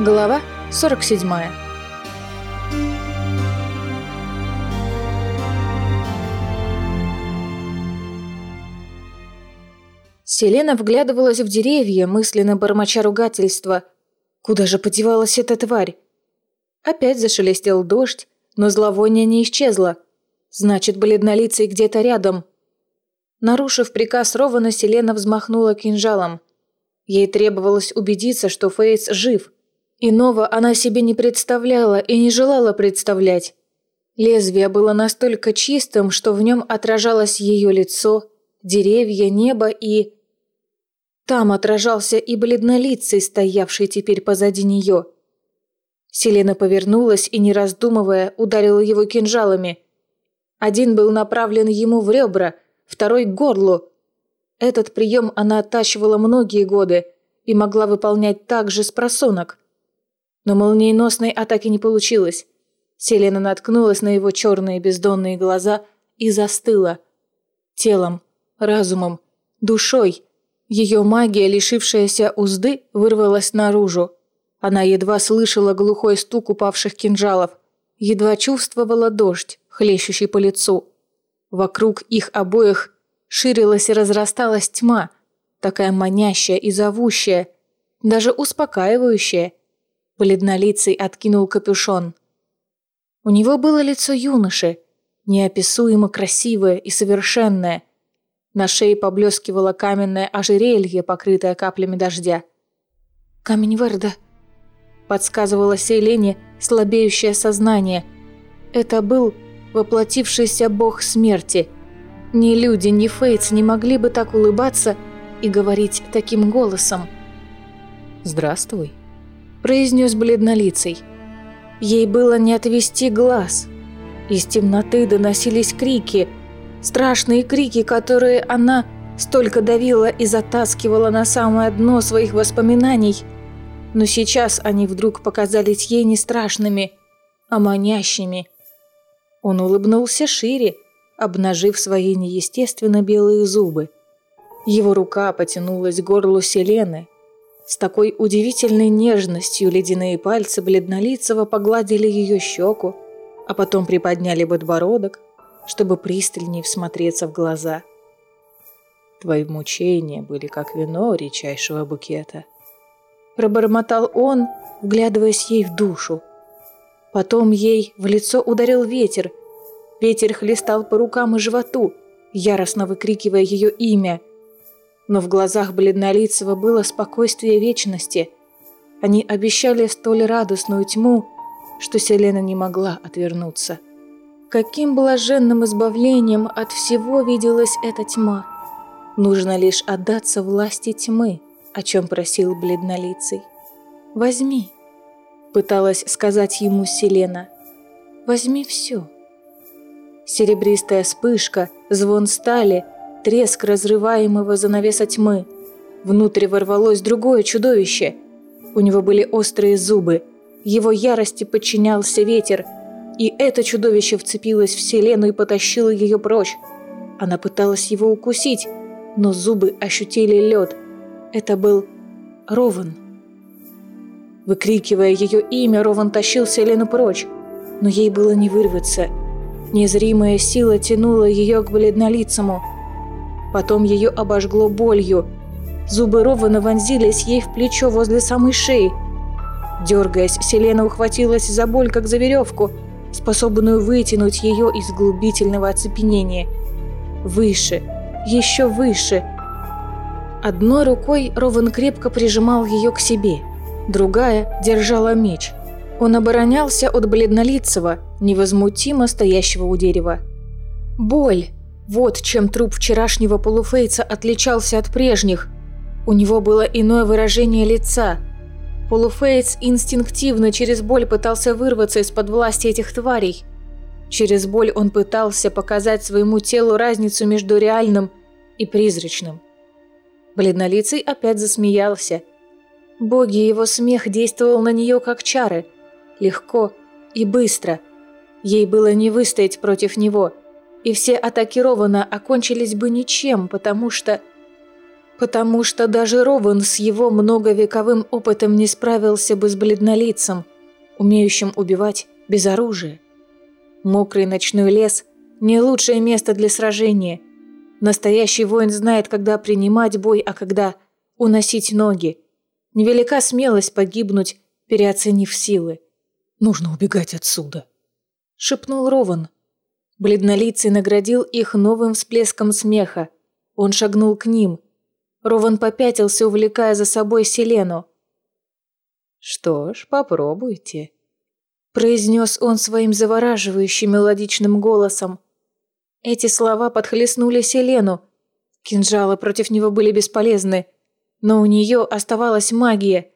Глава 47 Селена вглядывалась в деревья, мысленно бормоча ругательства. Куда же подевалась эта тварь? Опять зашелестел дождь, но зловоние не исчезло. Значит, бледнолицый где-то рядом. Нарушив приказ Рована, Селена взмахнула кинжалом. Ей требовалось убедиться, что Фейс жив – Иного она себе не представляла и не желала представлять. Лезвие было настолько чистым, что в нем отражалось ее лицо, деревья, небо и... Там отражался и бледнолицый, стоявший теперь позади нее. Селена повернулась и, не раздумывая, ударила его кинжалами. Один был направлен ему в ребра, второй – к горлу. Этот прием она оттачивала многие годы и могла выполнять также с просонок. Но молниеносной атаки не получилось. Селена наткнулась на его черные бездонные глаза и застыла. Телом, разумом, душой. Ее магия, лишившаяся узды, вырвалась наружу. Она едва слышала глухой стук упавших кинжалов, едва чувствовала дождь, хлещущий по лицу. Вокруг их обоих ширилась и разрасталась тьма, такая манящая и зовущая, даже успокаивающая – Бледнолицый откинул капюшон. У него было лицо юноши, неописуемо красивое и совершенное. На шее поблескивало каменное ожерелье, покрытое каплями дождя. «Камень Верда», — подсказывало Селене слабеющее сознание. Это был воплотившийся бог смерти. Ни люди, ни Фейтс не могли бы так улыбаться и говорить таким голосом. «Здравствуй», произнес бледнолицей. Ей было не отвести глаз. Из темноты доносились крики, страшные крики, которые она столько давила и затаскивала на самое дно своих воспоминаний. Но сейчас они вдруг показались ей не страшными, а манящими. Он улыбнулся шире, обнажив свои неестественно белые зубы. Его рука потянулась к горлу Селены, с такой удивительной нежностью ледяные пальцы бледнолицего погладили ее щеку, а потом приподняли подбородок, чтобы пристальнее всмотреться в глаза. «Твои мучения были как вино редчайшего букета», — пробормотал он, вглядываясь ей в душу. Потом ей в лицо ударил ветер. Ветер хлестал по рукам и животу, яростно выкрикивая ее имя — но в глазах бледнолицего было спокойствие вечности. Они обещали столь радостную тьму, что Селена не могла отвернуться. Каким блаженным избавлением от всего виделась эта тьма. Нужно лишь отдаться власти тьмы, о чем просил бледнолицый. «Возьми», — пыталась сказать ему Селена. «Возьми все». Серебристая вспышка, звон стали — треск разрываемого занавеса тьмы. Внутрь ворвалось другое чудовище. У него были острые зубы. Его ярости подчинялся ветер. И это чудовище вцепилось в Селену и потащило ее прочь. Она пыталась его укусить, но зубы ощутили лед. Это был Рован. Выкрикивая ее имя, Рован тащил Селену прочь. Но ей было не вырваться. Незримая сила тянула ее к бледнолицому – Потом ее обожгло болью. Зубы Рована вонзились ей в плечо возле самой шеи. Дергаясь, Селена ухватилась за боль, как за веревку, способную вытянуть ее из глубительного оцепенения. Выше, еще выше. Одной рукой Рован крепко прижимал ее к себе, другая держала меч. Он оборонялся от бледнолицего, невозмутимо стоящего у дерева. Боль, вот чем труп вчерашнего полуфейца отличался от прежних. У него было иное выражение лица. Полуфейц инстинктивно через боль пытался вырваться из-под власти этих тварей. Через боль он пытался показать своему телу разницу между реальным и призрачным. Бледнолицый опять засмеялся. Боги, его смех действовал на нее как чары. Легко и быстро. Ей было не выстоять против него – и все атаки Рована окончились бы ничем, потому что... Потому что даже Рован с его многовековым опытом не справился бы с бледнолицем, умеющим убивать без оружия. Мокрый ночной лес – не лучшее место для сражения. Настоящий воин знает, когда принимать бой, а когда уносить ноги. Невелика смелость погибнуть, переоценив силы. «Нужно убегать отсюда», – шепнул Рован. Бледнолицый наградил их новым всплеском смеха. Он шагнул к ним. Рован попятился, увлекая за собой Селену. «Что ж, попробуйте», – произнес он своим завораживающим мелодичным голосом. Эти слова подхлестнули Селену. Кинжалы против него были бесполезны, но у нее оставалась магия.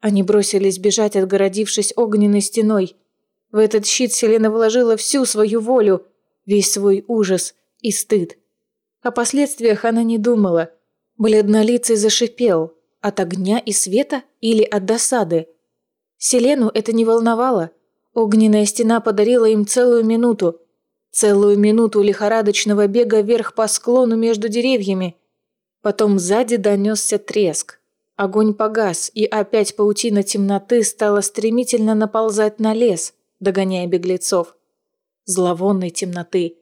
Они бросились бежать, отгородившись огненной стеной – в этот щит Селена вложила всю свою волю, весь свой ужас и стыд. О последствиях она не думала. Бледнолицый зашипел. От огня и света или от досады? Селену это не волновало. Огненная стена подарила им целую минуту. Целую минуту лихорадочного бега вверх по склону между деревьями. Потом сзади донесся треск. Огонь погас, и опять паутина темноты стала стремительно наползать на лес догоняя беглецов. Зловонной темноты.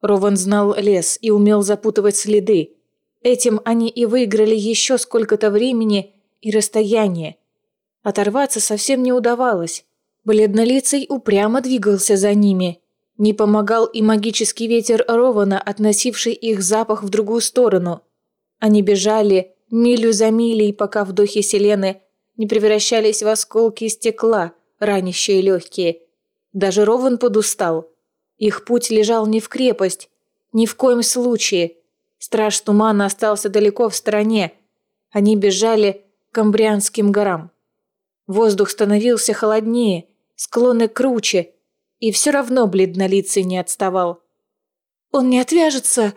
Рован знал лес и умел запутывать следы. Этим они и выиграли еще сколько-то времени и расстояние. Оторваться совсем не удавалось. Бледнолицый упрямо двигался за ними. Не помогал и магический ветер Рована, относивший их запах в другую сторону. Они бежали милю за милей, пока вдохи Селены не превращались в осколки стекла, ранящие легкие. Даже Рован подустал. Их путь лежал не в крепость, ни в коем случае. Страж тумана остался далеко в стороне. Они бежали к Амбрианским горам. Воздух становился холоднее, склоны круче, и все равно бледнолицый не отставал. «Он не отвяжется!»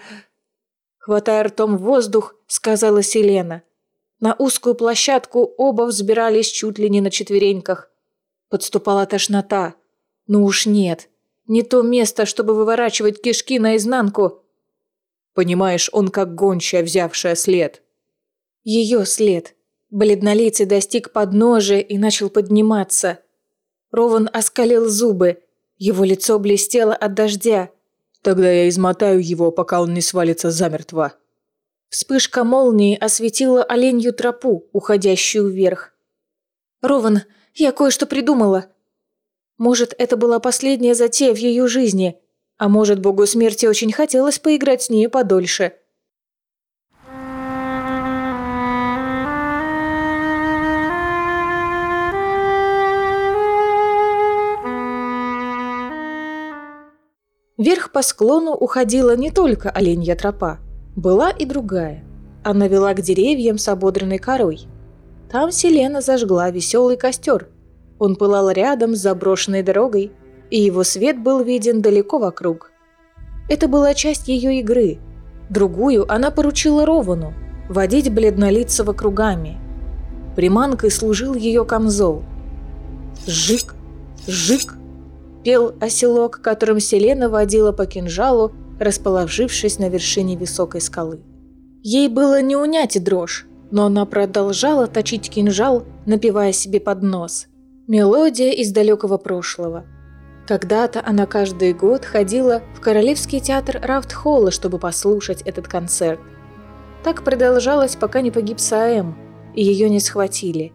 Хватая ртом воздух, сказала Селена. На узкую площадку оба взбирались чуть ли не на четвереньках. Подступала тошнота. Ну уж нет. Не то место, чтобы выворачивать кишки наизнанку. Понимаешь, он как гончая, взявшая след. Ее след. Бледнолицый достиг подножия и начал подниматься. Рован оскалил зубы. Его лицо блестело от дождя. Тогда я измотаю его, пока он не свалится замертво. Вспышка молнии осветила оленью тропу, уходящую вверх. «Рован, я кое-что придумала. Может, это была последняя затея в ее жизни, а может, богу смерти очень хотелось поиграть с ней подольше. Вверх по склону уходила не только оленья тропа, была и другая. Она вела к деревьям с ободранной корой. Там Селена зажгла веселый костер. Он пылал рядом с заброшенной дорогой, и его свет был виден далеко вокруг. Это была часть ее игры. Другую она поручила Ровану – водить бледнолицего кругами. Приманкой служил ее камзол. «Жик! Жик!» – пел оселок, которым Селена водила по кинжалу, расположившись на вершине высокой скалы. Ей было не унять дрожь, но она продолжала точить кинжал, напивая себе под нос. Мелодия из далекого прошлого. Когда-то она каждый год ходила в Королевский театр Рафтхолла, чтобы послушать этот концерт. Так продолжалось, пока не погиб Саэм, и ее не схватили.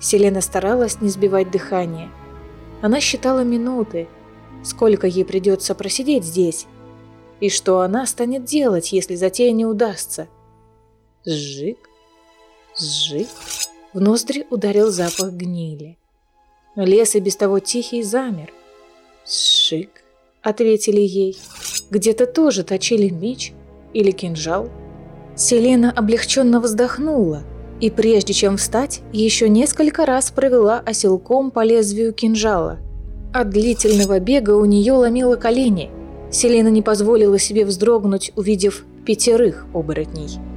Селена старалась не сбивать дыхание. Она считала минуты, сколько ей придется просидеть здесь, и что она станет делать, если затея не удастся. Сжиг, Сжиг. В ноздри ударил запах гнили. Лес и без того тихий замер. «Сжиг», — ответили ей. Где-то тоже точили меч или кинжал. Селена облегченно вздохнула и, прежде чем встать, еще несколько раз провела оселком по лезвию кинжала. От длительного бега у нее ломило колени. Селена не позволила себе вздрогнуть, увидев пятерых оборотней.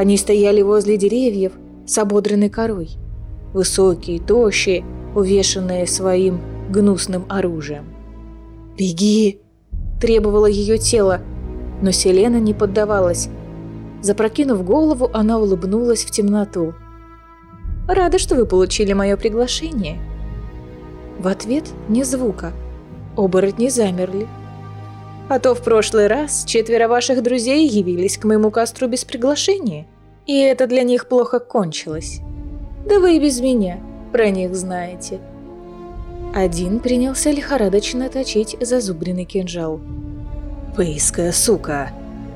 Они стояли возле деревьев с ободранной корой. Высокие, тощие, увешанные своим гнусным оружием. «Беги!» – требовало ее тело, но Селена не поддавалась. Запрокинув голову, она улыбнулась в темноту. «Рада, что вы получили мое приглашение». В ответ ни звука. Оборотни замерли. А то в прошлый раз четверо ваших друзей явились к моему костру без приглашения, и это для них плохо кончилось. Да вы и без меня про них знаете. Один принялся лихорадочно точить зазубренный кинжал. «Выиская, сука!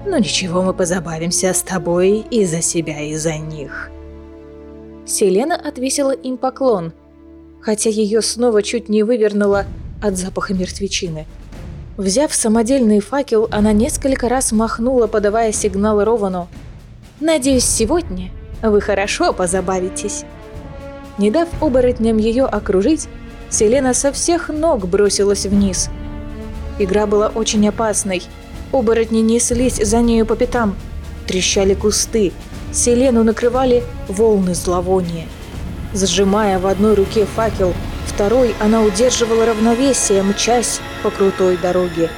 Ну ничего, мы позабавимся с тобой и за себя, и за них!» Селена отвесила им поклон, хотя ее снова чуть не вывернуло от запаха мертвечины – Взяв самодельный факел, она несколько раз махнула, подавая сигнал Ровану. «Надеюсь, сегодня вы хорошо позабавитесь». Не дав оборотням ее окружить, Селена со всех ног бросилась вниз. Игра была очень опасной. Оборотни неслись за нею по пятам. Трещали кусты. Селену накрывали волны зловония. Сжимая в одной руке факел, второй она удерживала равновесие, мчась по крутой дороге.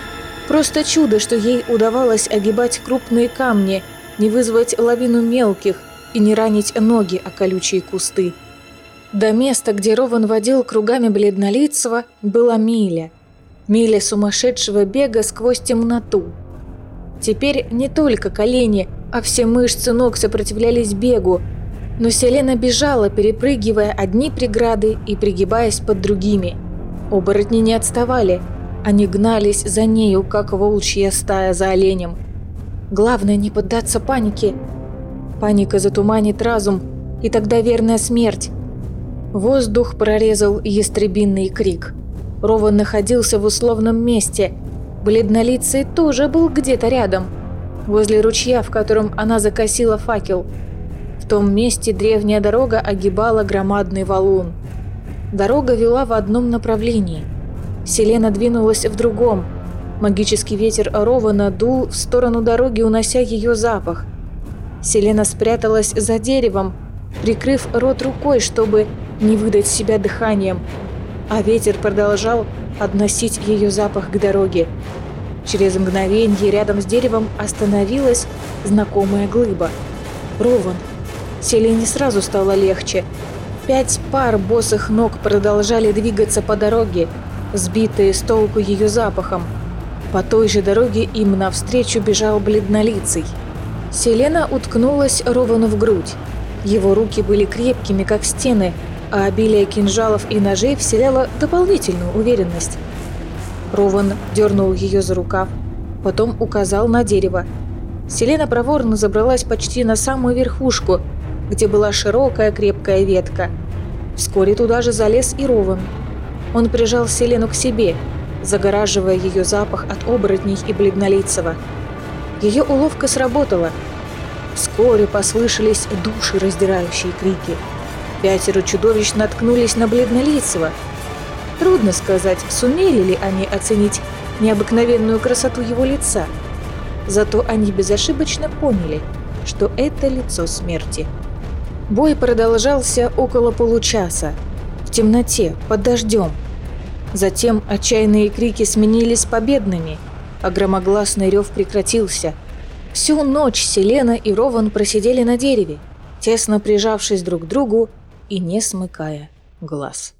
Просто чудо, что ей удавалось огибать крупные камни, не вызвать лавину мелких и не ранить ноги о колючие кусты. До места, где Рован водил кругами бледнолицего, была миля. Миля сумасшедшего бега сквозь темноту. Теперь не только колени, а все мышцы ног сопротивлялись бегу, но Селена бежала, перепрыгивая одни преграды и пригибаясь под другими. Оборотни не отставали. Они гнались за нею, как волчья стая за оленем. Главное не поддаться панике. Паника затуманит разум, и тогда верная смерть. Воздух прорезал ястребинный крик. Рован находился в условном месте. Бледнолицый тоже был где-то рядом. Возле ручья, в котором она закосила факел – том месте древняя дорога огибала громадный валун. Дорога вела в одном направлении. Селена двинулась в другом. Магический ветер Рована дул в сторону дороги, унося ее запах. Селена спряталась за деревом, прикрыв рот рукой, чтобы не выдать себя дыханием, а ветер продолжал относить ее запах к дороге. Через мгновение рядом с деревом остановилась знакомая глыба. Рован, Селине сразу стало легче. Пять пар босых ног продолжали двигаться по дороге, сбитые с толку ее запахом. По той же дороге им навстречу бежал бледнолицый. Селена уткнулась Ровану в грудь. Его руки были крепкими, как стены, а обилие кинжалов и ножей вселяло дополнительную уверенность. Рован дернул ее за рукав, потом указал на дерево. Селена проворно забралась почти на самую верхушку – где была широкая крепкая ветка. Вскоре туда же залез и Рован. Он прижал Селену к себе, загораживая ее запах от оборотней и бледнолицего. Ее уловка сработала. Вскоре послышались души раздирающие крики. Пятеро чудовищ наткнулись на бледнолицего. Трудно сказать, сумели ли они оценить необыкновенную красоту его лица. Зато они безошибочно поняли, что это лицо смерти. Бой продолжался около получаса, в темноте, под дождем. Затем отчаянные крики сменились победными, а громогласный рев прекратился. Всю ночь Селена и Рован просидели на дереве, тесно прижавшись друг к другу и не смыкая глаз.